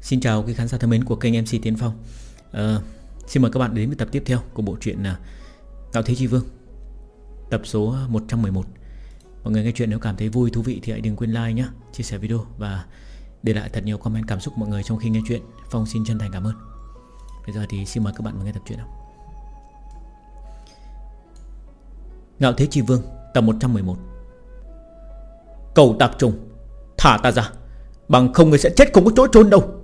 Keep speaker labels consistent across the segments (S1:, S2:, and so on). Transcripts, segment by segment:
S1: Xin chào quý khán giả thân mến của kênh MC Tiến Phong. À, Xin mời các bạn đến với tập tiếp theo của bộ truyện à, Tạo Ngạo Thế Chi Vương Tập số 111 Mọi người nghe chuyện nếu cảm thấy vui, thú vị thì hãy đừng quên like nhé Chia sẻ video và để lại thật nhiều comment cảm xúc mọi người trong khi nghe chuyện. Phong xin chân thành cảm ơn. Bây giờ thì xin mời các bạn vào nghe tập truyện nào. Ngạo Thế Chi Vương Tập 111 Cầu tạp trùng Thả ta ra. Bằng không người sẽ chết không có chỗ trốn đâu.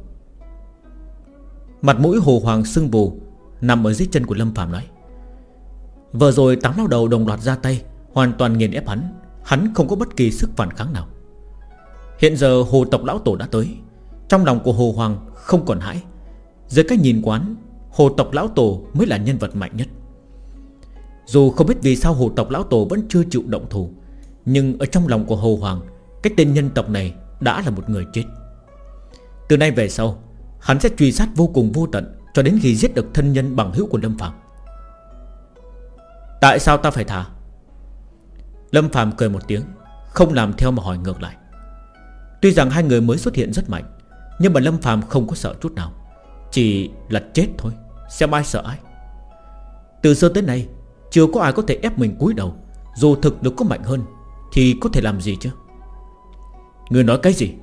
S1: Mặt mũi hồ hoàng sưng vù, Nằm ở dưới chân của Lâm Phạm nói. Vừa rồi tám lao đầu đồng loạt ra tay, Hoàn toàn nghiền ép hắn. Hắn không có bất kỳ sức phản kháng nào. Hiện giờ hồ tộc lão tổ đã tới. Trong lòng của hồ hoàng không còn hãi. Dưới cách nhìn quán, Hồ tộc lão tổ mới là nhân vật mạnh nhất. Dù không biết vì sao hồ tộc lão tổ vẫn chưa chịu động thủ, Nhưng ở trong lòng của hồ hoàng, Cái tên nhân tộc này đã là một người chết. Từ nay về sau Hắn sẽ truy sát vô cùng vô tận Cho đến khi giết được thân nhân bằng hữu của Lâm Phạm Tại sao ta phải thả? Lâm Phạm cười một tiếng, Không làm theo mà hỏi ngược lại. Tuy rằng hai người mới xuất hiện rất mạnh, Nhưng mà Lâm Phạm không có sợ chút nào. Chỉ là chết thôi, Xem ai sợ ai. Từ xưa tới nay, Chưa có ai có thể ép mình cúi đầu. Dù thực lực có mạnh hơn, Thì có thể làm gì chứ? Người nói cái gì?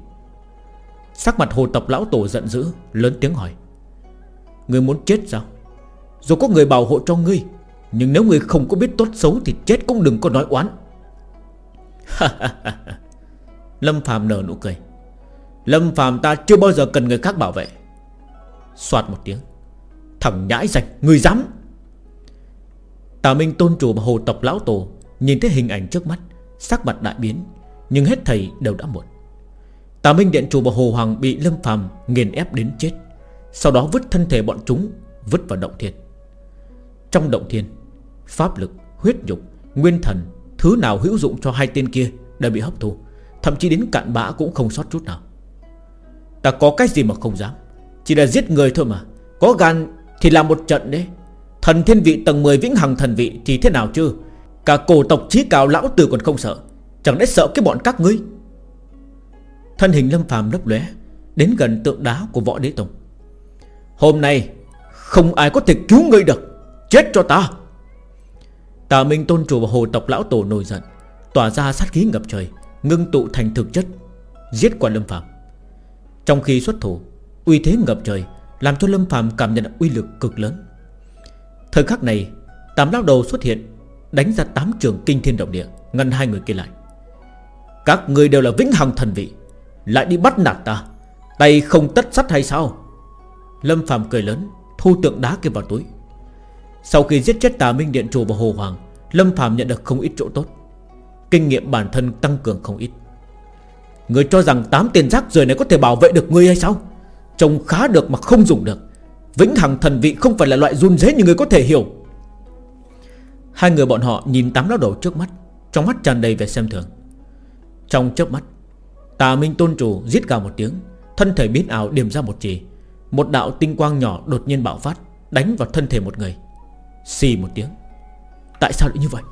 S1: Sắc mặt hồ tộc lão tổ giận dữ, Lớn tiếng hỏi. Người muốn chết sao? Dù có người bảo hộ cho ngươi, Nhưng nếu ngươi không có biết tốt xấu Thì chết cũng đừng có nói oán. Lâm Phạm nở nụ cười. Lâm Phạm ta chưa bao giờ cần người khác bảo vệ. Xoạt một tiếng. Thằng nhãi rạch Người dám. Tà Minh tôn chủ hồ tộc lão tổ Nhìn thấy hình ảnh trước mắt, Sắc mặt đại biến, Nhưng hết thầy đều đã muộn. Tà Minh Điện Chủ và Hồ Hoàng bị Lâm Phàm nghiền ép đến chết. Sau đó vứt thân thể bọn chúng Vứt vào động thiên. Trong động thiên Pháp lực, huyết dục, nguyên thần Thứ nào hữu dụng cho hai tên kia Đã bị hấp thu Thậm chí đến cạn bã cũng không sót chút nào. Ta có cái gì mà không dám? Chỉ là giết người thôi mà. Có gan thì làm một trận đấy. Thần thiên vị tầng 10 vĩnh hằng thần vị Thì thế nào chứ? Cả cổ tộc trí cao lão tử còn không sợ. Chẳng lẽ sợ cái bọn các ngươi? Thân hình lâm phàm lấp lóe, Đến gần tượng đá của võ đế tông. Hôm nay Không ai có thể cứu ngươi được, Chết cho ta. Tà Minh tôn chủ và hồ tộc lão tổ nổi giận, Tỏa ra sát khí ngập trời, Ngưng tụ thành thực chất, Giết qua lâm phàm. Trong khi xuất thủ, Uy thế ngập trời Làm cho lâm phàm cảm nhận uy lực cực lớn. Thời khắc này, Tám lão đầu xuất hiện, Đánh ra tám trường kinh thiên động địa, Ngăn hai người kia lại. Các người đều là vĩnh hằng thần vị lại đi bắt nạt ta? Tay không tất sắt hay sao? Lâm Phạm cười lớn, Thu tượng đá kia vào túi. Sau khi giết chết tà Minh Điện Chủ và Hồ Hoàng, Lâm Phạm nhận được không ít chỗ tốt. Kinh nghiệm bản thân tăng cường không ít. Người cho rằng 8 tiền rác rời này có thể bảo vệ được ngươi hay sao? Trông khá được mà không dùng được. Vĩnh hằng thần vị không phải là loại run dế như người có thể hiểu. Hai người bọn họ nhìn tám lão đầu trước mắt, Trong mắt tràn đầy vẻ xem thường. Trong chớp mắt Tà Minh Tôn Chủ giết gào một tiếng, Thân thể biến ảo điểm ra một chỉ. Một đạo tinh quang nhỏ đột nhiên bạo phát, Đánh vào thân thể một người. Xì một tiếng. Tại sao lại như vậy?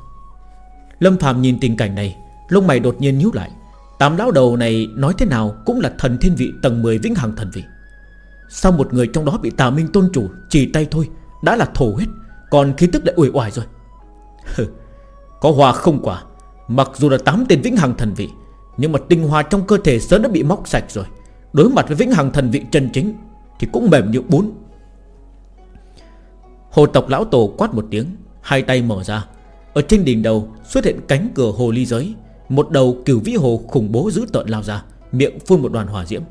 S1: Lâm Phạm nhìn tình cảnh này, Lông mày đột nhiên nhíu lại. Tám lão đầu này nói thế nào cũng là thần thiên vị tầng 10 vĩnh hằng thần vị. Sao một người trong đó bị tà minh tôn chủ Chỉ tay thôi, Đã là thổ huyết, Còn khí tức lại uể oải rồi? Có hòa không quả. Mặc dù là tám tên vĩnh hằng thần vị nhưng mà tinh hoa trong cơ thể sớm đã bị móc sạch rồi. Đối mặt với vĩnh hằng thần vị chân chính Thì cũng mềm như bún. Hồ tộc lão tổ quát một tiếng, Hai tay mở ra. Ở trên đỉnh đầu xuất hiện cánh cửa hồ ly giới, Một đầu cửu vĩ hồ khủng bố dữ tợn lao ra, Miệng phun một đoàn hỏa diễm.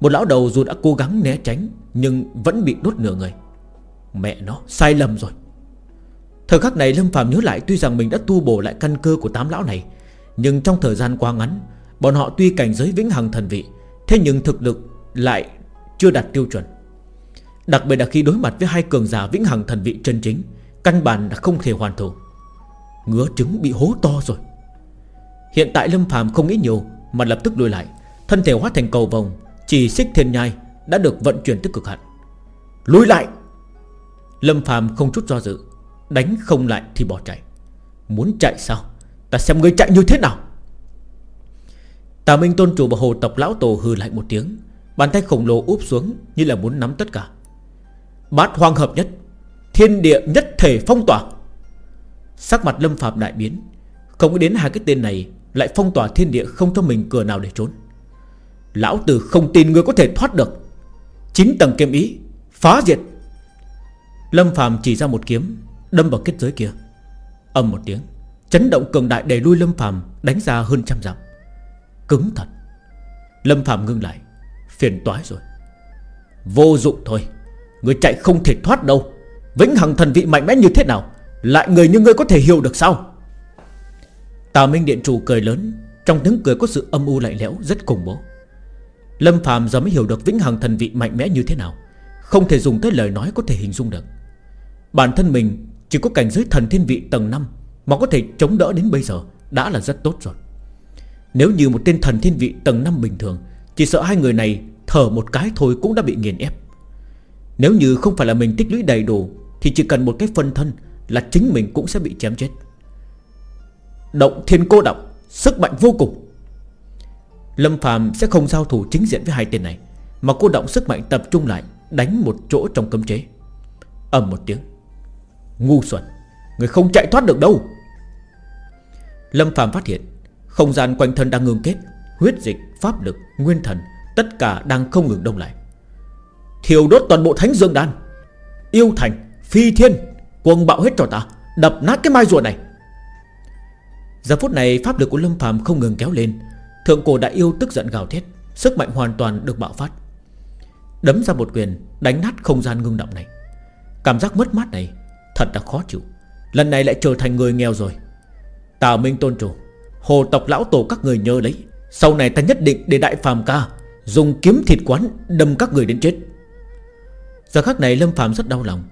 S1: Một lão đầu dù đã cố gắng né tránh, Nhưng vẫn bị đốt nửa người. Mẹ nó, sai lầm rồi. Thời khắc này Lâm Phạm nhớ lại Tuy rằng mình đã tu bổ lại căn cơ của tám lão này nhưng trong thời gian quá ngắn, Bọn họ tuy cảnh giới vĩnh hằng thần vị, Thế nhưng thực lực lại chưa đạt tiêu chuẩn. Đặc biệt là khi đối mặt với hai cường giả vĩnh hằng thần vị chân chính, Căn bản là không thể hoàn thủ. Ngứa trứng bị hố to rồi. Hiện tại Lâm phàm không nghĩ nhiều, Mà lập tức lùi lại. Thân thể hóa thành cầu vòng Chỉ xích thiên nhai đã được vận chuyển tới cực hạn. Lùi lại! Lâm phàm không chút do dự, Đánh không lại thì bỏ chạy. Muốn chạy sao? Ta xem ngươi chạy như thế nào. Tà Minh Tôn Chủ và Hồ Tộc Lão Tổ hừ lại một tiếng, Bàn tay khổng lồ úp xuống Như là muốn nắm tất cả. Bát hoang hợp nhất, Thiên địa nhất thể phong tỏa. Sắc mặt lâm phạm đại biến, Không có đến hai cái tên này Lại phong tỏa thiên địa không cho mình cửa nào để trốn. Lão tử không tin người có thể thoát được. Chín tầng kiếm ý, Phá diệt. Lâm Phạm chỉ ra một kiếm, Đâm vào kết giới kia. Âm một tiếng. Chấn động cường đại đẩy lui Lâm Phạm Đánh ra hơn trăm dặm. Cứng thật. Lâm Phạm ngưng lại, Phiền toái rồi. Vô dụng thôi, Người chạy không thể thoát đâu. Vĩnh Hằng thần vị mạnh mẽ như thế nào, Lại người như ngươi có thể hiểu được sao? Tào Minh Điện Chủ cười lớn, Trong tiếng cười có sự âm u lạnh lẽo Rất khủng bố. Lâm Phạm giờ mới hiểu được Vĩnh Hằng thần vị mạnh mẽ như thế nào, Không thể dùng tới lời nói có thể hình dung được. Bản thân mình chỉ có cảnh giới thần thiên vị tầng 5 mà có thể chống đỡ đến bây giờ Đã là rất tốt rồi. Nếu như một tên thần thiên vị tầng 5 bình thường, Chỉ sợ hai người này thở một cái thôi cũng đã bị nghiền ép. Nếu như không phải là mình tích lũy đầy đủ, Thì chỉ cần một cái phân thân Là chính mình cũng sẽ bị chém chết. Động thiên cô động Sức mạnh vô cùng. Lâm Phàm sẽ không giao thủ chính diện với hai tên này, Mà cô động sức mạnh tập trung lại, Đánh một chỗ trong cấm chế. Ầm một tiếng. Ngu xuẩn. Người không chạy thoát được đâu. Lâm Phạm phát hiện Không gian quanh thân đang ngưng kết Huyết dịch, pháp lực, nguyên thần Tất cả đang không ngừng đông lại. Thiêu đốt toàn bộ thánh dương đan. Yêu thành, phi thiên Quần bạo hết cho ta Đập nát cái mai rùa này. Giờ phút này pháp lực của Lâm Phạm không ngừng kéo lên. Thượng cổ đại yêu tức giận gào thét Sức mạnh hoàn toàn được bạo phát. Đấm ra một quyền Đánh nát không gian ngưng động này. Cảm giác mất mát này Thật là khó chịu. Lần này lại trở thành người nghèo rồi. Tào Minh tôn chủ, Hồ tộc lão tổ các người nhớ lấy. Sau này ta nhất định để đại phàm ca Dùng kiếm thịt quán đâm các người đến chết. Giờ khắc này Lâm Phàm rất đau lòng.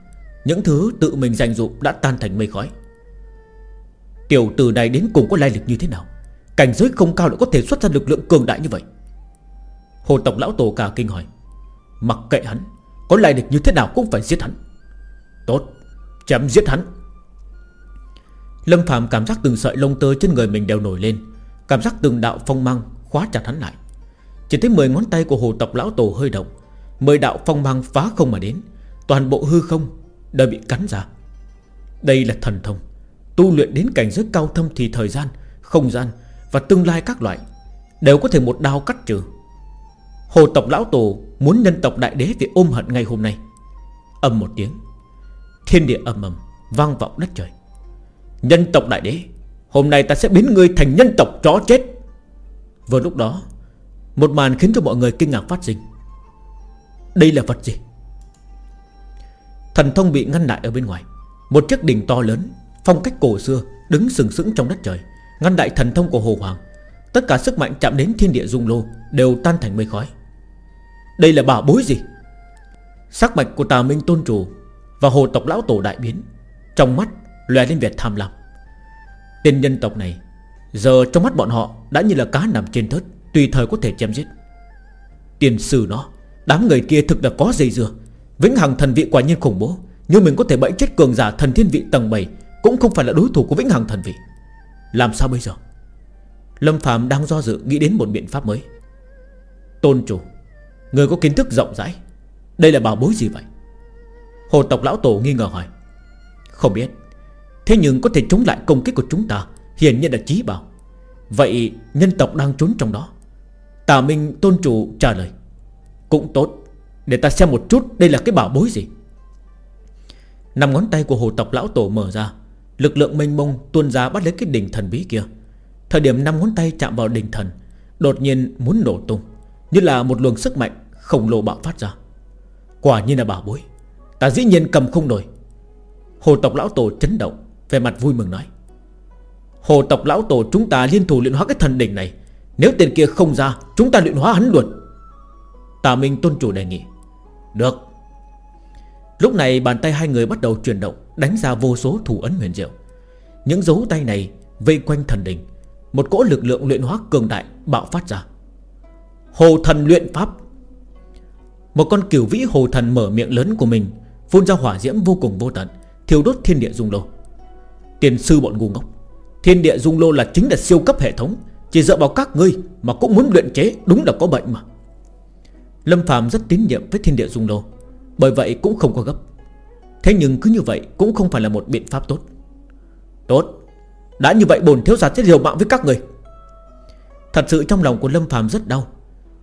S1: Những thứ tự mình dành dụng đã tan thành mây khói. Tiểu tử này đến cùng có lai lịch như thế nào? Cảnh giới không cao lại có thể xuất ra lực lượng cường đại như vậy. Hồ tộc lão tổ cả kinh hỏi. Mặc kệ hắn, Có lai lịch như thế nào cũng phải giết hắn. Tốt, Chém giết hắn. Lâm Phạm cảm giác từng sợi lông tơ trên người mình đều nổi lên. Cảm giác từng đạo phong mang khóa chặt hắn lại. Chỉ thấy 10 ngón tay của hồ tộc lão tổ hơi động. 10 đạo phong mang phá không mà đến. Toàn bộ hư không đều bị cắn ra. Đây là thần thông. Tu luyện đến cảnh giới cao thâm thì thời gian, Không gian và tương lai các loại Đều có thể một đao cắt trừ. Hồ tộc lão tổ muốn nhân tộc đại đế Vì ôm hận ngày hôm nay. Âm một tiếng. Thiên địa ầm ầm Vang vọng đất trời. Nhân tộc đại đế, Hôm nay ta sẽ biến ngươi thành nhân tộc chó chết. Vừa lúc đó, Một màn khiến cho mọi người kinh ngạc phát sinh. Đây là vật gì? Thần thông bị ngăn lại ở bên ngoài. Một chiếc đỉnh to lớn, Phong cách cổ xưa, Đứng sừng sững trong đất trời, Ngăn đại thần thông của Hồ Hoàng. Tất cả sức mạnh chạm đến thiên địa dung lô, Đều tan thành mây khói. Đây là bảo bối gì? Sắc mạch của tà minh tôn chủ Và hồ tộc lão tổ đại biến, Trong mắt lòe lên vẻ tham lam. Tên nhân tộc này, Giờ trong mắt bọn họ đã như là cá nằm trên thớt, Tùy thời có thể chém giết. Tiền sử nó Đám người kia thực là có dây dưa. Vĩnh Hằng thần vị quả nhiên khủng bố Nhưng mình có thể bẫy chết cường giả thần thiên vị tầng 7 Cũng không phải là đối thủ của Vĩnh Hằng thần vị. Làm sao bây giờ? Lâm Phạm đang do dự, nghĩ đến một biện pháp mới. Tôn chủ, Người có kiến thức rộng rãi, Đây là bảo bối gì vậy? Hồ tộc lão tổ nghi ngờ hỏi. Không biết. Thế nhưng có thể chống lại công kích của chúng ta, Hiển nhiên là trí bảo. Vậy nhân tộc đang trốn trong đó. Tà Minh tôn chủ trả lời, Cũng tốt, Để ta xem một chút đây là cái bảo bối gì. Nằm ngón tay của hồ tộc lão tổ mở ra, Lực lượng mênh mông tuôn ra bắt lấy cái đỉnh thần bí kia. Thời điểm năm ngón tay chạm vào đỉnh thần, Đột nhiên muốn nổ tung, Như là một luồng sức mạnh khổng lồ bạo phát ra. Quả nhiên là bảo bối, Ta dĩ nhiên cầm không nổi. Hồ tộc lão tổ chấn động về mặt vui mừng nói, Hồ tộc lão tổ chúng ta liên thủ luyện hóa cái thần đỉnh này, Nếu tiền kia không ra, Chúng ta luyện hóa hắn luôn. Tà Minh tôn chủ đề nghị, Được. Lúc này bàn tay hai người bắt đầu chuyển động, Đánh ra vô số thủ ấn huyền diệu. Những dấu tay này vây quanh thần đỉnh, Một cỗ lực lượng luyện hóa cường đại Bạo phát ra. Hồ thần luyện pháp. Một con kiểu vĩ hồ thần mở miệng lớn của mình, Phun ra hỏa diễm vô cùng vô tận, Thiêu đốt thiên địa dung lô. Tiền sư bọn ngu ngốc. Thiên địa dung lô là chính là siêu cấp hệ thống, Chỉ dựa vào các ngươi Mà cũng muốn luyện chế, đúng là có bệnh mà. Lâm Phạm rất tín nhiệm với thiên địa dung lô, Bởi vậy cũng không có gấp. Thế nhưng cứ như vậy cũng không phải là một biện pháp tốt. Tốt. Đã như vậy bổn thiếu gia sẽ điều mạng với các người. Thật sự trong lòng của Lâm Phạm rất đau,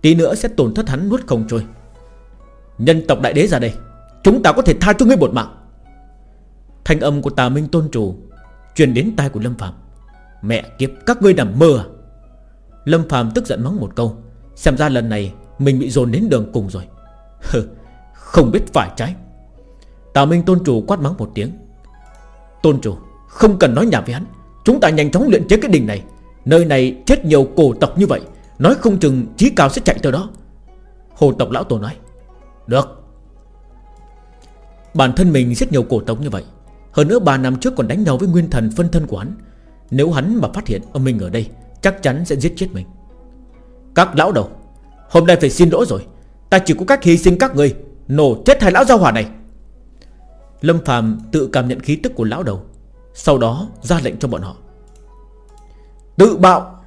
S1: Tí nữa sẽ tổn thất hắn nuốt không trôi. Nhân tộc đại đế ra đây, Chúng ta có thể tha cho ngươi một mạng. Thanh âm của tà minh tôn chủ Truyền đến tai của Lâm Phạm Mẹ kiếp, các ngươi nằm mơ à? Lâm Phạm tức giận mắng một câu. Xem ra lần này mình bị dồn đến đường cùng rồi. Không biết phải trái. Tà Minh tôn chủ quát mắng một tiếng. Tôn chủ, Không cần nói nhảm với hắn. Chúng ta nhanh chóng luyện chế cái đỉnh này. Nơi này chết nhiều cổ tộc như vậy. Nói không chừng trí cao sẽ chạy tới đó. Hồ tộc lão tổ nói, Được. Bản thân mình rất nhiều cổ tộc như vậy hơn nữa 3 năm trước còn đánh nhau với nguyên thần phân thân của hắn. Nếu hắn mà phát hiện ở mình ở đây, Chắc chắn sẽ giết chết mình. Các lão đầu, Hôm nay phải xin lỗi rồi. Ta chỉ có cách hy sinh các người, Nổ chết hai lão giao hỏa này. Lâm Phạm tự cảm nhận khí tức của lão đầu, Sau đó ra lệnh cho bọn họ. Tự bạo!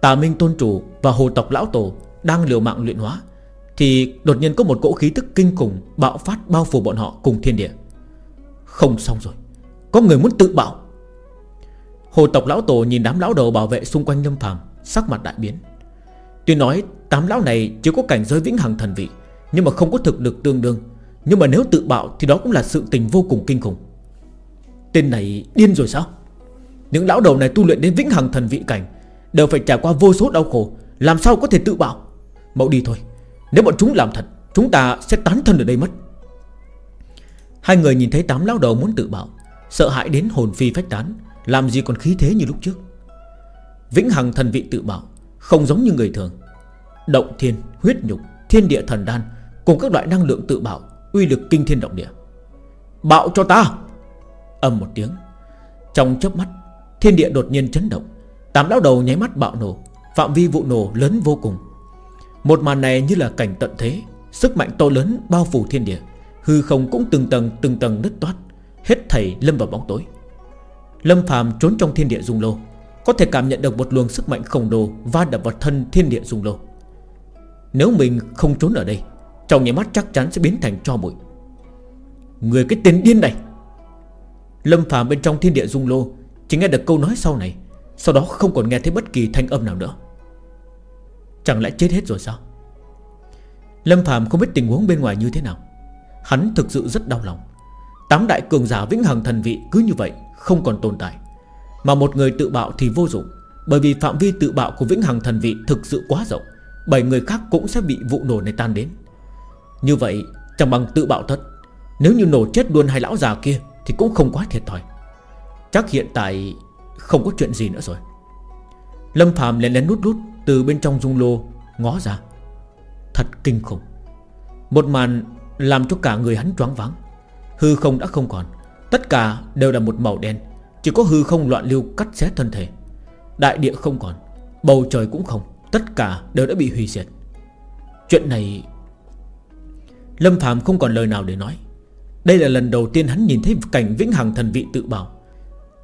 S1: Tà Minh Tôn Chủ và Hồ Tộc Lão Tổ Đang liều mạng luyện hóa, Thì đột nhiên có một cỗ khí tức kinh khủng Bạo phát bao phủ bọn họ cùng thiên địa. Không xong rồi. Có người muốn tự bạo Hồ Tộc Lão Tổ nhìn đám lão đầu bảo vệ xung quanh Lâm Phàm, Sắc mặt đại biến. Tuy nói tám lão này chỉ có cảnh giới vĩnh hằng thần vị, Nhưng mà không có thực lực tương đương. Nhưng mà nếu tự bạo thì đó cũng là sự tình vô cùng kinh khủng. Tên này điên rồi sao? Những lão đầu này tu luyện đến vĩnh hằng thần vị cảnh, Đều phải trải qua vô số đau khổ, Làm sao có thể tự bảo? Mẫu đi thôi. Nếu bọn chúng làm thật, Chúng ta sẽ tán thân ở đây mất. Hai người nhìn thấy tám lão đầu muốn tự bảo Sợ hãi đến hồn phi phách tán Làm gì còn khí thế như lúc trước. Vĩnh hằng thần vị tự bảo Không giống như người thường. Động thiên, huyết nhục, thiên địa thần đan Cùng các loại năng lượng tự bảo Uy lực kinh thiên động địa. Bạo cho ta! Âm một tiếng. Trong chớp mắt Thiên địa đột nhiên chấn động. Tám lão đầu nháy mắt bạo nổ Phạm vi vụ nổ lớn vô cùng. Một màn này như là cảnh tận thế Sức mạnh to lớn bao phủ thiên địa. Hư không cũng từng tầng từng tầng nứt toát. Hết thảy lâm vào bóng tối. Lâm phàm trốn trong thiên địa dung lô. Có thể cảm nhận được một luồng sức mạnh khổng lồ Va đập vào thân thiên địa dung lô. Nếu mình không trốn ở đây, Trong nhà mắt chắc chắn sẽ biến thành cho bụi. Người cái tên điên này! Lâm phàm bên trong thiên địa dung lô Chỉ nghe được câu nói sau này, sau đó không còn nghe thấy bất kỳ thanh âm nào nữa. Chẳng lẽ chết hết rồi sao? Lâm phàm không biết tình huống bên ngoài như thế nào. Hắn thực sự rất đau lòng. Tám đại cường giả vĩnh hằng thần vị cứ như vậy, Không còn tồn tại. Mà một người tự bạo thì vô dụng, Bởi vì phạm vi tự bạo của vĩnh hằng thần vị thực sự quá rộng, Bảy người khác cũng sẽ bị vụ nổ này tan đến. Như vậy, chẳng bằng tự bạo thật. Nếu như nổ chết luôn hai lão già kia Thì cũng không quá thiệt thòi. Chắc hiện tại không có chuyện gì nữa rồi. Lâm Phạm lén lén nút nút Từ bên trong dung lô ngó ra. Thật kinh khủng. Một màn làm cho cả người hắn choáng váng. Hư không đã không còn, Tất cả đều là một màu đen, Chỉ có hư không loạn lưu cắt xé thân thể. Đại địa không còn, Bầu trời cũng không, Tất cả đều đã bị hủy diệt. Chuyện này, Lâm Phạm không còn lời nào để nói. Đây là lần đầu tiên hắn nhìn thấy cảnh vĩnh hằng thần vị tự bảo.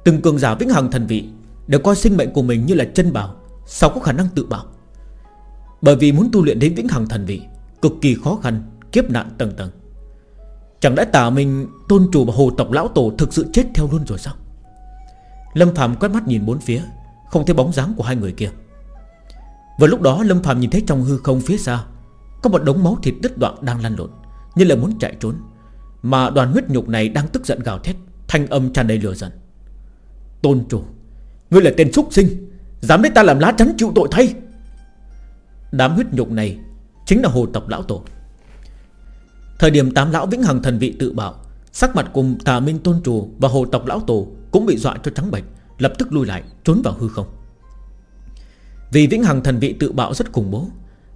S1: Từng cường giả vĩnh hằng thần vị Đều coi sinh mệnh của mình như là chân bảo, Sao có khả năng tự bảo? Bởi vì muốn tu luyện đến vĩnh hằng thần vị, Cực kỳ khó khăn. Kiếp nạn tầng tầng. Chẳng lẽ tả mình tôn chủ và hồ tộc lão tổ Thực sự chết theo luôn rồi sao? Lâm Phạm quét mắt nhìn bốn phía, Không thấy bóng dáng của hai người kia. Vừa lúc đó Lâm Phạm nhìn thấy trong hư không phía xa, Có một đống máu thịt đứt đoạn đang lăn lộn, Như là muốn chạy trốn, Mà đoàn huyết nhục này đang tức giận gào thét, Thanh âm tràn đầy lửa giận. Tôn chủ, Ngươi là tên súc sinh, Dám lấy ta làm lá chắn chịu tội thay. Đám huyết nhục này Chính là hồ tộc lão tổ. Thời điểm tám lão vĩnh hằng thần vị tự bạo, Sắc mặt cùng tà minh tôn chủ Và hồ tộc lão tổ cũng bị dọa cho trắng bệch, Lập tức lui lại, trốn vào hư không. Vì vĩnh hằng thần vị tự bạo rất khủng bố,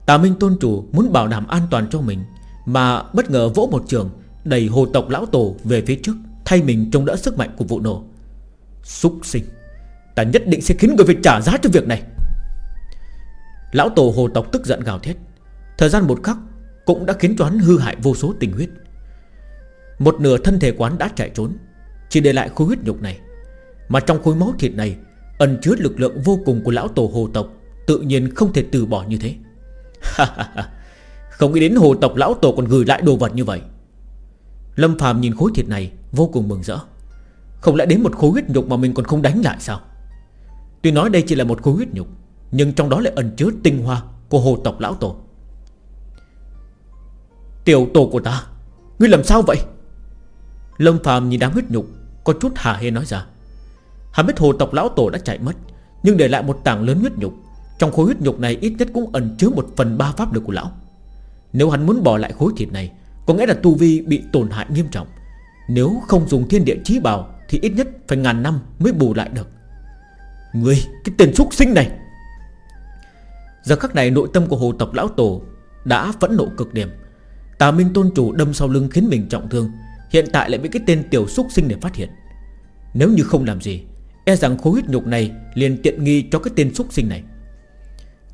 S1: Tà minh tôn chủ muốn bảo đảm an toàn cho mình, Mà bất ngờ vỗ một trường, Đẩy hồ tộc lão tổ về phía trước, Thay mình trông đỡ sức mạnh của vụ nổ. Xúc sinh, Ta nhất định sẽ khiến người phải trả giá cho việc này. Lão tổ hồ tộc tức giận gào thét. Thời gian một khắc cũng đã khiến cho hắn hư hại vô số tình huyết. Một nửa thân thể quán đã chạy trốn, Chỉ để lại khối huyết nhục này. Mà trong khối máu thịt này, Ẩn chứa lực lượng vô cùng của lão tổ hồ tộc, Tự nhiên không thể từ bỏ như thế. Không nghĩ đến hồ tộc lão tổ còn gửi lại đồ vật như vậy. Lâm phàm nhìn khối thịt này, Vô cùng mừng rỡ. Không lẽ đến một khối huyết nhục mà mình còn không đánh lại sao? Tuy nói đây chỉ là một khối huyết nhục, Nhưng trong đó lại ẩn chứa tinh hoa Của hồ tộc lão tổ. Tiểu tổ của ta, Ngươi làm sao vậy? Lâm phàm nhìn đám huyết nhục, Có chút hả hê nói ra. Hắn biết hồ tộc lão tổ đã chạy mất, Nhưng để lại một tảng lớn huyết nhục. Trong khối huyết nhục này ít nhất cũng ẩn chứa một phần ba pháp lực của lão. Nếu hắn muốn bỏ lại khối thịt này, Có nghĩa là tu vi bị tổn hại nghiêm trọng. Nếu không dùng thiên địa trí bảo, Thì ít nhất phải ngàn năm mới bù lại được. Ngươi, Cái tên súc sinh này! Giờ khắc này, nội tâm của hồ tộc lão tổ Đã phẫn nộ cực điểm. Tà Minh tôn chủ đâm sau lưng khiến mình trọng thương, Hiện tại lại bị cái tên tiểu xúc sinh để phát hiện. Nếu như không làm gì E rằng khối huyết nhục này liền tiện nghi cho cái tên xúc sinh này.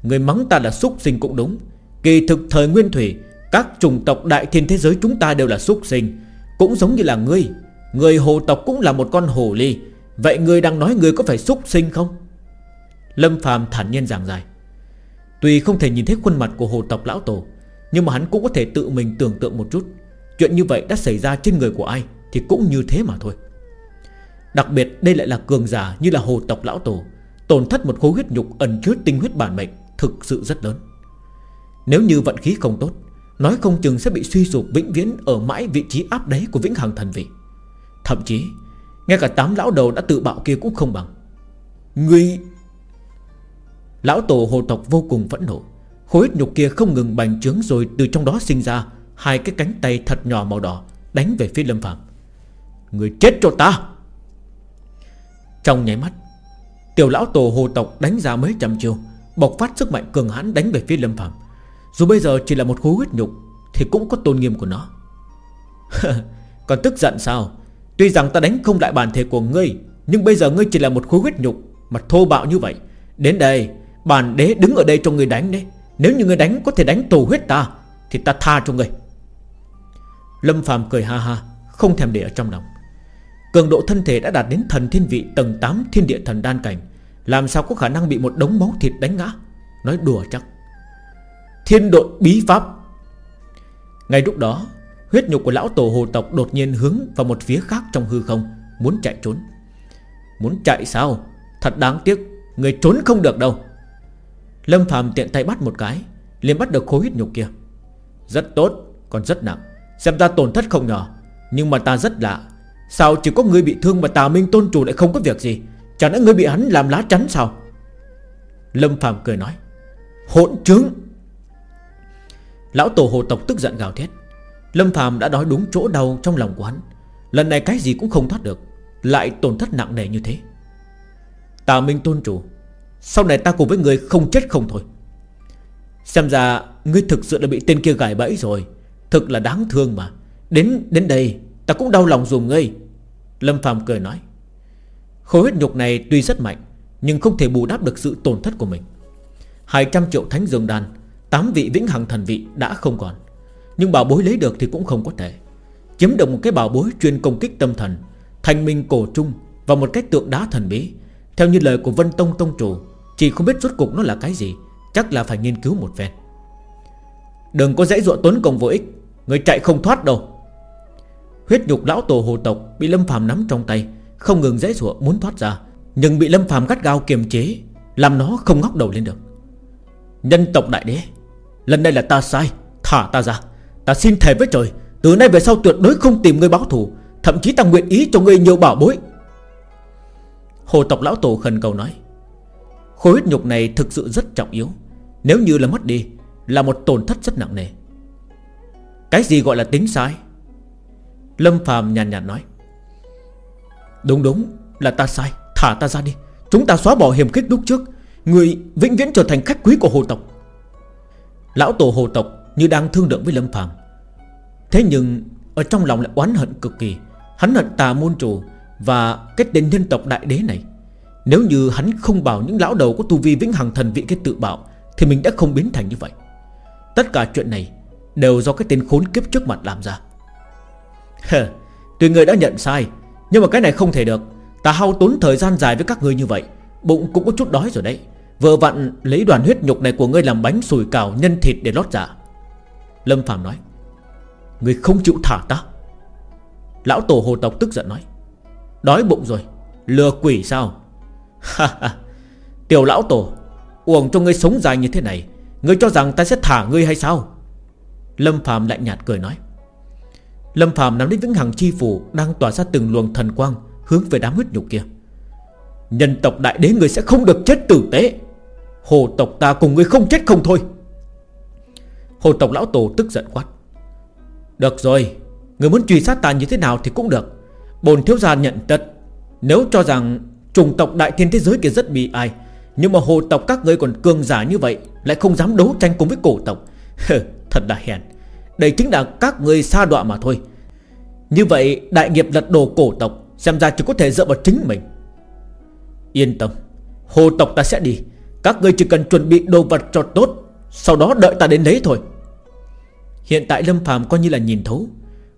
S1: Người mắng ta là xúc sinh cũng đúng. Kỳ thực thời nguyên thủy, Các chủng tộc đại thiên thế giới chúng ta đều là xúc sinh, Cũng giống như là ngươi. Người hồ tộc cũng là một con hồ ly. Vậy người đang nói người có phải xúc sinh không? Lâm phàm thản nhiên giảng dài Tuy không thể nhìn thấy khuôn mặt của hồ tộc lão tổ nhưng mà hắn cũng có thể tự mình tưởng tượng một chút. Chuyện như vậy đã xảy ra trên người của ai Thì cũng như thế mà thôi. Đặc biệt đây lại là cường giả như là hồ tộc lão tổ, Tổn thất một khối huyết nhục ẩn chứa tinh huyết bản mệnh Thực sự rất lớn. Nếu như vận khí không tốt, Nói không chừng sẽ bị suy sụp vĩnh viễn Ở mãi vị trí áp đáy của vĩnh hằng thần vị. Thậm chí, Ngay cả tám lão đầu đã tự bạo kia cũng không bằng. Người Lão tổ hồ tộc vô cùng phẫn nộ. Khối huyết nhục kia không ngừng bành trướng rồi từ trong đó sinh ra Hai cái cánh tay thật nhỏ màu đỏ Đánh về phía Lâm Phạm Người chết cho ta! Trong nháy mắt, Tiểu lão tổ hồ tộc đánh ra mấy trăm chiêu, Bộc phát sức mạnh cường hãn đánh về phía Lâm Phạm Dù bây giờ chỉ là một khối huyết nhục Thì cũng có tôn nghiêm của nó. Còn tức giận sao? Tuy rằng ta đánh không lại bản thể của ngươi, Nhưng bây giờ ngươi chỉ là một khối huyết nhục Mà thô bạo như vậy. Đến đây, Bản đế đứng ở đây cho ngươi đánh đấy. Nếu như ngươi đánh, có thể đánh tù huyết ta, Thì ta tha cho ngươi. Lâm Phạm cười ha ha, Không thèm để ở trong lòng. Cường độ thân thể đã đạt đến thần thiên vị tầng 8 thiên địa thần đan cảnh, Làm sao có khả năng bị một đống máu thịt đánh ngã? Nói đùa chắc. Thiên đội bí pháp. Ngay lúc đó, Huyết nhục của lão tổ hồ tộc đột nhiên hướng vào một phía khác trong hư không, Muốn chạy trốn. Muốn chạy sao? Thật đáng tiếc, Người trốn không được đâu. Lâm Phạm tiện tay bắt một cái, liền bắt được khối huyết nhục kia. Rất tốt, Còn rất nặng. Xem ra tổn thất không nhỏ, Nhưng mà ta rất lạ. Sao chỉ có người bị thương mà tà minh tôn chủ lại không có việc gì? Chẳng lẽ người bị hắn làm lá chắn sao? Lâm Phạm cười nói, Hỗn trứng. Lão tổ hồ tộc tức giận gào thét. Lâm Phạm đã nói đúng chỗ đau trong lòng của hắn. Lần này cái gì cũng không thoát được, Lại tổn thất nặng nề như thế. Tà Minh tôn chủ sau này ta cùng với người không chết không thôi. Xem ra Ngươi thực sự đã bị tên kia gài bẫy rồi. Thực là đáng thương mà. Đến đến đây, ta cũng đau lòng dùm ngươi. Lâm Phạm cười nói. Khối huyết nhục này tuy rất mạnh, Nhưng không thể bù đắp được sự tổn thất của mình. 200 triệu thánh dương đan 8 vị vĩnh hằng thần vị đã không còn. Nhưng bảo bối lấy được thì cũng không có thể. Chiếm được một cái bảo bối chuyên công kích tâm thần Thành minh cổ trung Và một cái tượng đá thần bí. Theo như lời của Vân Tông Tông Chủ, Chỉ không biết rốt cục nó là cái gì, Chắc là phải nghiên cứu một phen. Đừng có dãy dụa tuấn công vô ích, Người chạy không thoát đâu. Huyết nhục lão tổ hồ tộc Bị Lâm phàm nắm trong tay, Không ngừng dãy dụa muốn thoát ra, Nhưng bị Lâm phàm gắt gao kiềm chế, Làm nó không ngóc đầu lên được. Nhân tộc đại đế, Lần này là ta sai, Thả ta ra. Ta xin thề với trời, Từ nay về sau tuyệt đối không tìm người báo thù, Thậm chí ta nguyện ý cho người nhiều bảo bối. Hồ tộc lão tổ khẩn cầu nói Khối huyết nhục này thực sự rất trọng yếu. Nếu như là mất đi Là một tổn thất rất nặng nề. Cái gì gọi là tính sai? Lâm Phàm nhàn nhạt nói Đúng đúng là ta sai. Thả ta ra đi. Chúng ta xóa bỏ hiểm khích lúc trước. Người vĩnh viễn trở thành khách quý của hồ tộc. Lão tổ hồ tộc Như đang thương lượng với Lâm Phàm, Thế nhưng Ở trong lòng lại oán hận cực kỳ. Hắn hận tà môn chủ và kết tên nhân tộc đại đế này, Nếu như hắn không bảo những lão đầu Có tu vi vĩnh hằng thần vị cái tự bảo, Thì mình đã không biến thành như vậy. Tất cả chuyện này Đều do cái tên khốn kiếp trước mặt làm ra. Tuy người đã nhận sai, Nhưng mà cái này không thể được. Ta hao tốn thời gian dài với các người như vậy, Bụng cũng có chút đói rồi đấy. Vừa vặn lấy đoàn huyết nhục này của ngươi làm bánh sùi cào nhân thịt để lót dạ. Lâm Phạm nói, ngươi không chịu thả ta. Lão tổ hồ tộc tức giận nói Đói bụng rồi. Lừa quỷ sao? Tiểu lão tổ, Uổng cho ngươi sống dài như thế này, Ngươi cho rằng ta sẽ thả ngươi hay sao? Lâm Phạm lạnh nhạt cười nói. Lâm Phạm nắm lấy vĩnh hằng chi phủ Đang tỏa ra từng luồng thần quang Hướng về đám huyết nhục kia. Nhân tộc đại đế người sẽ không được chết tử tế. Hồ tộc ta cùng người không chết không thôi. Hồ tộc lão tổ tức giận quát. Được rồi Người muốn truy sát ta như thế nào thì cũng được. Bồn thiếu gia nhận tật Nếu cho rằng trùng tộc đại thiên thế giới kia rất bị ai, Nhưng mà hồ tộc các ngươi còn cường giả như vậy, Lại không dám đấu tranh cùng với cổ tộc. Thật là hèn. Đây chính là các người xa đọa mà thôi. Như vậy, đại nghiệp lật đổ cổ tộc, Xem ra chỉ có thể dựa vào chính mình. Yên tâm, Hồ tộc ta sẽ đi. Các ngươi chỉ cần chuẩn bị đồ vật cho tốt, Sau đó đợi ta đến lấy thôi. Hiện tại Lâm phàm coi như là nhìn thấu.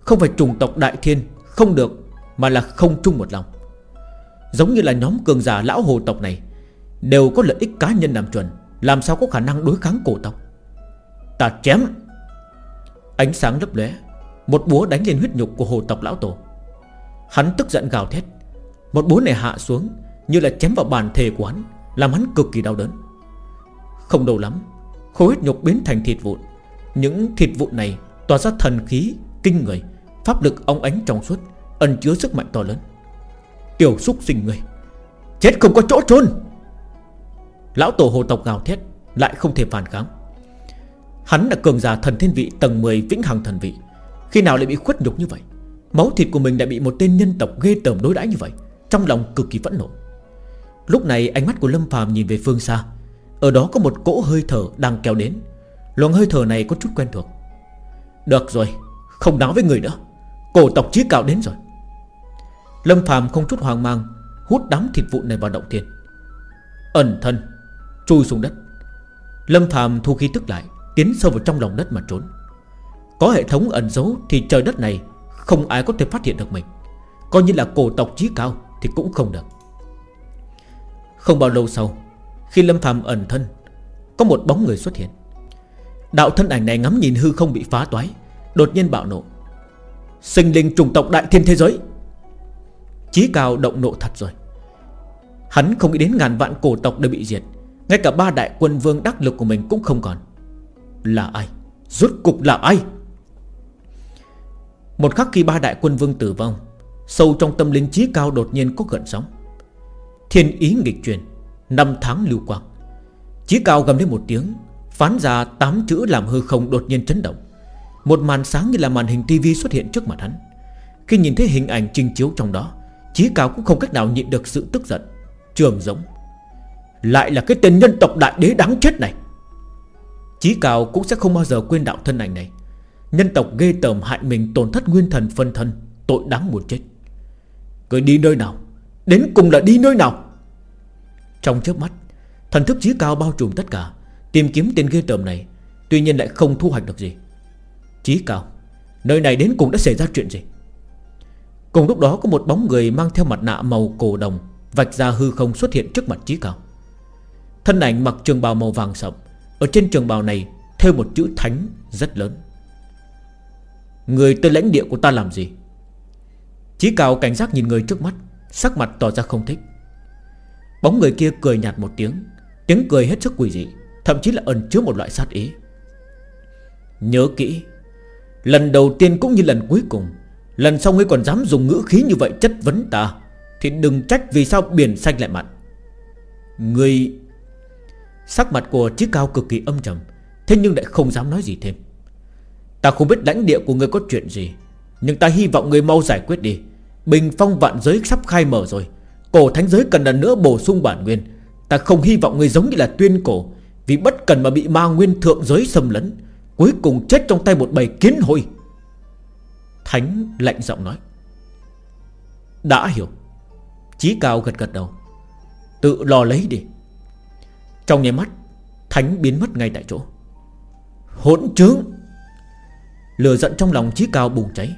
S1: Không phải trùng tộc đại thiên, Không được. Mà là không chung một lòng. Giống như là nhóm cường giả lão hồ tộc này, Đều có lợi ích cá nhân làm chuẩn, Làm sao có khả năng đối kháng cổ tộc. Ta chém. Ánh sáng lấp lóe, Một búa đánh lên huyết nhục của hồ tộc lão tổ. Hắn tức giận gào thét, Một búa này hạ xuống Như là chém vào bàn thề của hắn, Làm hắn cực kỳ đau đớn. Không đâu lắm, Khối huyết nhục biến thành thịt vụn. Những thịt vụn này tỏa ra thần khí, Kinh người, Pháp lực ong ánh trong suốt Ẩn chứa sức mạnh to lớn. Tiểu xúc sinh người, Chết không có chỗ trôn Lão tổ hồ tộc gào thét, Lại không thể phản kháng. Hắn là cường giả thần thiên vị tầng 10 vĩnh hằng thần vị. Khi nào lại bị khuất nhục như vậy? Máu thịt của mình đã bị một tên nhân tộc ghê tởm đối đãi như vậy, Trong lòng cực kỳ phẫn nộ. Lúc này ánh mắt của Lâm phàm nhìn về phương xa. Ở đó có một cỗ hơi thở đang kéo đến. Luồng hơi thở này có chút quen thuộc. Được rồi, Không nói với người nữa. Cổ tộc chí cạo đến rồi. Lâm phàm không chút hoang mang, Hút đám thịt vụn này vào động thiên. Ẩn thân, Chui xuống đất. Lâm phàm thu khí tức lại, Tiến sâu vào trong lòng đất mà trốn. Có hệ thống ẩn giấu thì trời đất này Không ai có thể phát hiện được mình. Coi như là cổ tộc chí cao Thì cũng không được. Không bao lâu sau, Khi Lâm phàm ẩn thân, Có một bóng người xuất hiện. Đạo thân ảnh này ngắm nhìn hư không bị phá toái, Đột nhiên bạo nộ. Sinh linh trùng tộc đại thiên thế giới. Chí cao động nộ thật rồi. Hắn không nghĩ đến ngàn vạn cổ tộc đều bị diệt. Ngay cả ba đại quân vương đắc lực của mình cũng không còn. Là ai? Rốt cục là ai? Một khắc khi ba đại quân vương tử vong, Sâu trong tâm linh trí cao đột nhiên có gợn sóng. Thiên ý nghịch truyền Năm tháng lưu quang. Chí cao gầm lên một tiếng, Phán ra tám chữ làm hư không đột nhiên chấn động. Một màn sáng như là màn hình tivi xuất hiện trước mặt hắn. Khi nhìn thấy hình ảnh trình chiếu trong đó Chí cao cũng không cách nào nhịn được sự tức giận. Trường giống Lại là cái tên nhân tộc đại đế đáng chết này. Chí cao cũng sẽ không bao giờ quên đạo thân ảnh này. Nhân tộc ghê tởm hại mình tổn thất nguyên thần phân thân, Tội đáng muốn chết. Cứ đi nơi nào, Đến cùng là đi nơi nào? Trong chớp mắt, Thần thức chí cao bao trùm tất cả, Tìm kiếm tên ghê tởm này, Tuy nhiên lại không thu hoạch được gì. Chí cao, Nơi này đến cùng đã xảy ra chuyện gì? Cùng lúc đó có một bóng người mang theo mặt nạ màu cổ đồng Vạch ra hư không xuất hiện trước mặt Chí Cao. Thân ảnh mặc trường bào màu vàng sậm, Ở trên trường bào này Theo một chữ thánh rất lớn. Người tới lãnh địa của ta làm gì? Chí Cao cảnh giác nhìn người trước mắt, Sắc mặt tỏ ra không thích. Bóng người kia cười nhạt một tiếng Tiếng cười hết sức quỷ dị, Thậm chí là ẩn chứa một loại sát ý. Nhớ kỹ, Lần đầu tiên cũng như lần cuối cùng Lần sau ngươi còn dám dùng ngữ khí như vậy chất vấn ta, Thì đừng trách vì sao biển xanh lại mặn. Ngươi, Sắc mặt của chiếc cao cực kỳ âm trầm, Thế nhưng lại không dám nói gì thêm. Ta không biết lãnh địa của ngươi có chuyện gì, Nhưng ta hy vọng ngươi mau giải quyết đi. Bình phong vạn giới sắp khai mở rồi, Cổ thánh giới cần lần nữa bổ sung bản nguyên. Ta không hy vọng ngươi giống như là tuyên cổ, Vì bất cần mà bị ma nguyên thượng giới xâm lấn, Cuối cùng chết trong tay một bầy kiến hôi. Thánh lạnh giọng nói. Đã hiểu. Chí cao gật gật đầu. Tự lo lấy đi. Trong nháy mắt, Thánh biến mất ngay tại chỗ. Hỗn trướng! Lừa giận trong lòng chí cao bùng cháy.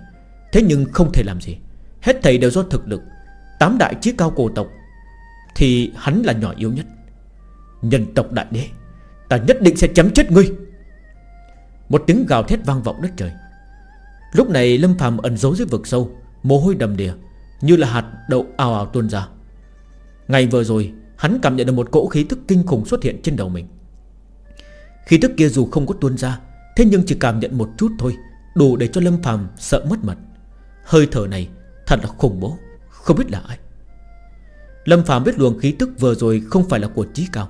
S1: Thế nhưng không thể làm gì. Hết thầy đều do thực lực. Tám đại chí cao cổ tộc, Thì hắn là nhỏ yếu nhất. Nhân tộc đại đế, Ta nhất định sẽ chấm chết ngươi. Một tiếng gào thét vang vọng đất trời. Lúc này Lâm Phạm ẩn giấu dưới vực sâu, Mồ hôi đầm đìa, Như là hạt đậu ào ào tuôn ra. Ngày vừa rồi, Hắn cảm nhận được một cỗ khí tức kinh khủng xuất hiện trên đầu mình. Khí tức kia dù không có tuôn ra, Thế nhưng chỉ cảm nhận một chút thôi, Đủ để cho Lâm Phàm sợ mất mật Hơi thở này thật là khủng bố, Không biết là ai. Lâm Phạm biết luồng khí tức vừa rồi Không phải là của trí cao.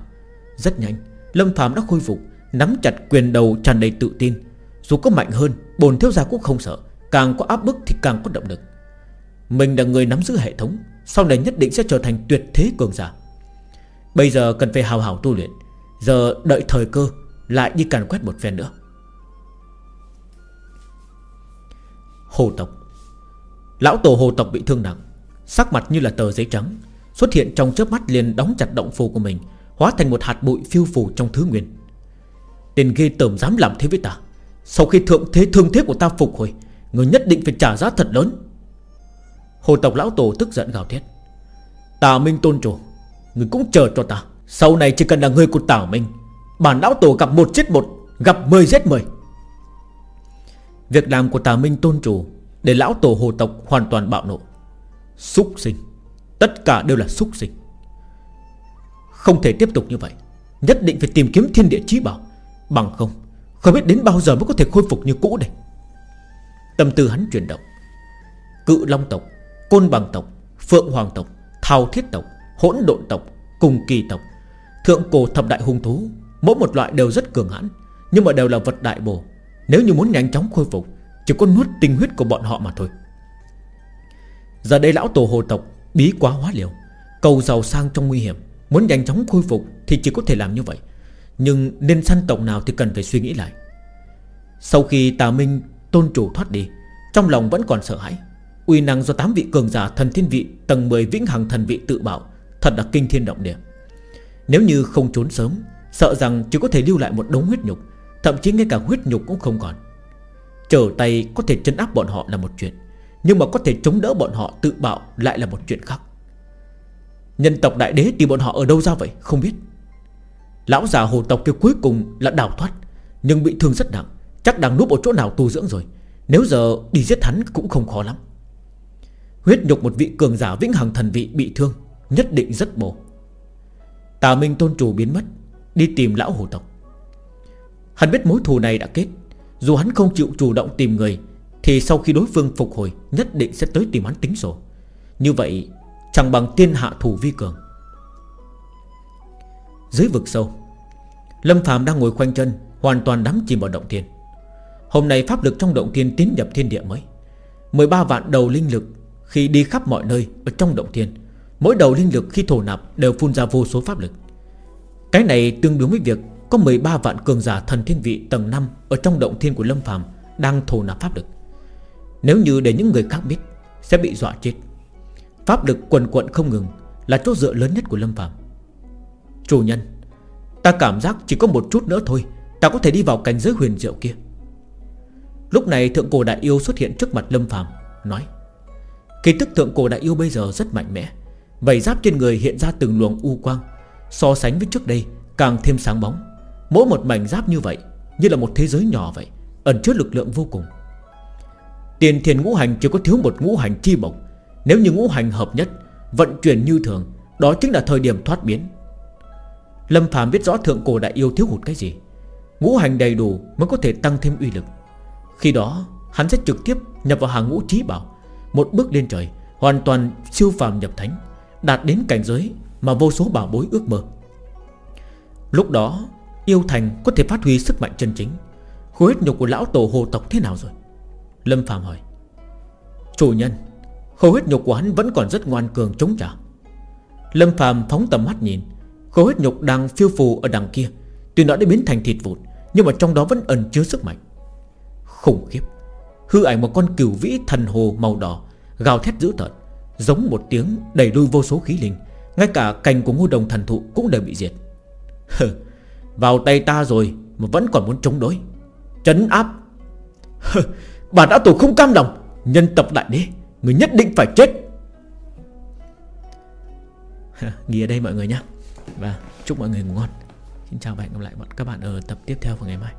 S1: Rất nhanh, Lâm Phạm đã khôi phục, Nắm chặt quyền đầu tràn đầy tự tin dù có mạnh hơn, Bồn thiếu gia cũng không sợ. Càng có áp bức thì càng có động lực. Mình là người nắm giữ hệ thống, Sau này nhất định sẽ trở thành tuyệt thế cường giả. Bây giờ cần phải hào hào tu luyện. Giờ đợi thời cơ, Lại đi càn quét một phen nữa. Hồ tộc. Lão tổ hồ tộc bị thương nặng. Sắc mặt như là tờ giấy trắng. Xuất hiện trong chớp mắt liền đóng chặt động phù của mình, Hóa thành một hạt bụi phiêu phù trong thứ nguyên. Tên ghê tởm dám làm thế với ta. Sau khi thượng thế thương thế của ta phục hồi, Người nhất định phải trả giá thật lớn. Hồ tộc lão tổ tức giận gào thét. Tà Minh tôn chủ, Người cũng chờ cho ta. Sau này chỉ cần là người của Tà Minh, Bản lão tổ gặp một chết một, Gặp mười giết mười. Việc làm của Tà Minh tôn chủ Để lão tổ hồ tộc hoàn toàn bạo nộ. Xúc sinh, Tất cả đều là xúc sinh. Không thể tiếp tục như vậy, Nhất định phải tìm kiếm thiên địa trí bảo. Bằng không không biết đến bao giờ mới có thể khôi phục như cũ đây. Tâm tư hắn chuyển động. Cự Long tộc, Côn Bằng tộc, Phượng Hoàng tộc, Thao Thiết tộc, Hỗn độn tộc, Cùng kỳ tộc, Thượng cổ thập đại hung thú, Mỗi một loại đều rất cường hãn, Nhưng mà đều là vật đại bổ. Nếu như muốn nhanh chóng khôi phục, Chỉ có nuốt tinh huyết của bọn họ mà thôi. Giờ đây lão tổ hồ tộc Bí quá hóa liều, Cầu giàu sang trong nguy hiểm, Muốn nhanh chóng khôi phục Thì chỉ có thể làm như vậy. Nhưng nên săn tộc nào thì cần phải suy nghĩ lại. Sau khi tà minh, tôn chủ thoát đi, Trong lòng vẫn còn sợ hãi. Uy năng do 8 vị cường giả thần thiên vị Tầng 10 vĩnh hằng thần vị tự bảo Thật là kinh thiên động địa. Nếu như không trốn sớm, Sợ rằng chỉ có thể lưu lại một đống huyết nhục, Thậm chí ngay cả huyết nhục cũng không còn. Trở tay có thể chân áp bọn họ là một chuyện, Nhưng mà có thể chống đỡ bọn họ tự bạo Lại là một chuyện khác. Nhân tộc đại đế thì bọn họ ở đâu ra vậy? Không biết. Lão già hồ tộc kia cuối cùng là đào thoát, Nhưng bị thương rất nặng, Chắc đang núp ở chỗ nào tu dưỡng rồi. Nếu giờ đi giết hắn cũng không khó lắm. Huyết nhục một vị cường giả vĩnh hằng thần vị bị thương, Nhất định rất bổ. Tà Minh tôn chủ biến mất, Đi tìm lão hồ tộc. Hắn biết mối thù này đã kết. Dù hắn không chịu chủ động tìm người, Thì sau khi đối phương phục hồi, Nhất định sẽ tới tìm hắn tính sổ. Như vậy, chẳng bằng tiên hạ thủ vi cường. Dưới vực sâu. Lâm Phạm đang ngồi khoanh chân, Hoàn toàn đắm chìm vào động thiên. Hôm nay pháp lực trong động thiên tiến nhập thiên địa mới. 13 vạn đầu linh lực Khi đi khắp mọi nơi Ở trong động thiên, Mỗi đầu linh lực khi thổ nạp đều phun ra vô số pháp lực. Cái này tương đương với việc Có 13 vạn cường giả thần thiên vị tầng 5 Ở trong động thiên của Lâm Phàm Đang thổ nạp pháp lực. Nếu như để những người khác biết, Sẽ bị dọa chết. Pháp lực quần quận không ngừng Là chỗ dựa lớn nhất của Lâm Phàm. Chủ nhân, Ta cảm giác chỉ có một chút nữa thôi, Ta có thể đi vào cảnh giới huyền diệu kia. Lúc này thượng cổ đại yêu xuất hiện trước mặt Lâm Phàm, Nói, Kỳ tức thượng cổ đại yêu bây giờ rất mạnh mẽ, Vảy giáp trên người hiện ra từng luồng u quang, So sánh với trước đây Càng thêm sáng bóng. Mỗi một mảnh giáp như vậy, Như là một thế giới nhỏ vậy, Ẩn chứa lực lượng vô cùng. Tiền thiền ngũ hành chỉ có thiếu một ngũ hành chi bổng, Nếu như ngũ hành hợp nhất, Vận chuyển như thường, Đó chính là thời điểm thoát biến. Lâm Phạm biết rõ thượng cổ đại yêu thiếu hụt cái gì, Ngũ hành đầy đủ mới có thể tăng thêm uy lực. Khi đó, hắn sẽ trực tiếp nhập vào hàng ngũ trí bảo, Một bước lên trời, Hoàn toàn siêu phàm nhập thánh, Đạt đến cảnh giới mà vô số bảo bối ước mơ. Lúc đó, Yêu thành có thể phát huy sức mạnh chân chính. Khối huyết nhục của lão tổ hồ tộc thế nào rồi? Lâm Phạm hỏi. Chủ nhân, Khối huyết nhục của hắn vẫn còn rất ngoan cường chống trả. Lâm Phạm phóng tầm mắt nhìn Khối huyết nhục đang phiêu phù ở đằng kia. Tuy nó đã biến thành thịt vụn, Nhưng mà trong đó vẫn ẩn chứa sức mạnh. Khủng khiếp. Hư ảnh một con cửu vĩ thần hồ màu đỏ, Gào thét dữ tợn, Giống một tiếng đẩy đuôi vô số khí linh. Ngay cả cành của ngô đồng thần thụ cũng đều bị diệt. Vào tay ta rồi Mà vẫn còn muốn chống đối. Chấn áp. Bà đã tổ không cam lòng. Nhân tập đại đế, Người nhất định phải chết. Nghỉ ở đây mọi người nhé và chúc mọi người ngủ ngon. Xin chào và hẹn gặp lại các bạn ở tập tiếp theo vào ngày mai.